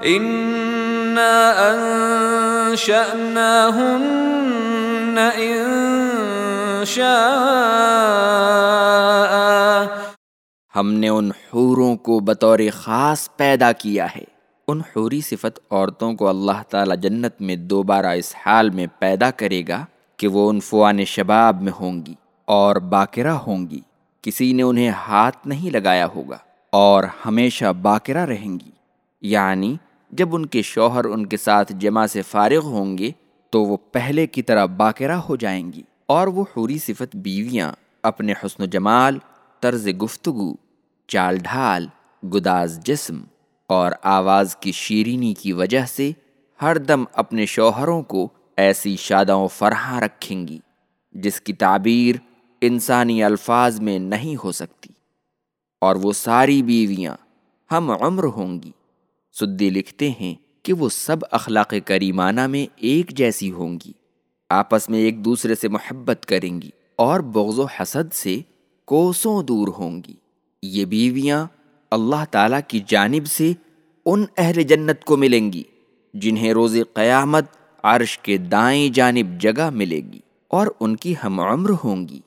ہم نے ان حوروں کو بطور خاص پیدا کیا ہے۔ ان حوری صفت عورتوں کو اللہ تعالی جنت میں دوبارہ اس حال میں پیدا کرے گا کہ وہ ان فوان شباب میں ہوں گی اور باقرہ ہوں گی۔ کسی نے انہیں ہاتھ نہیں لگایا ہوگا اور ہمیشہ باقرہ رہیں گی۔ یعنی جب ان کے شوہر ان کے ساتھ جمع سے فارغ ہوں گے تو وہ پہلے کی طرح باقرہ ہو جائیں گی اور وہ حوری صفت بیویاں اپنے حسن و جمال، طرز گفتگو، چال ڈھال، گداز جسم اور آواز کی شیرینی کی وجہ سے ہر دم اپنے شوہروں کو ایسی شادوں و فرحاں رکھیں گی، جس کی تعبیر انسانی الفاظ میں نہیں ہو سکتی۔ اور وہ ساری بیویاں ہم عمر ہوں گی۔ سدی لکھتے ہیں کہ وہ سب اخلاق کریمانہ میں ایک جیسی ہوں گی۔ آپس میں ایک دوسرے سے محبت کریں گی اور بغض و حسد سے کوسوں دور ہوں گی۔ یہ بیویاں اللہ تعالیٰ کی جانب سے ان اہل جنت کو ملیں گی جنہیں روز قیامت عرش کے دائیں جانب جگہ ملے گی اور ان کی ہم عمر ہوں گی۔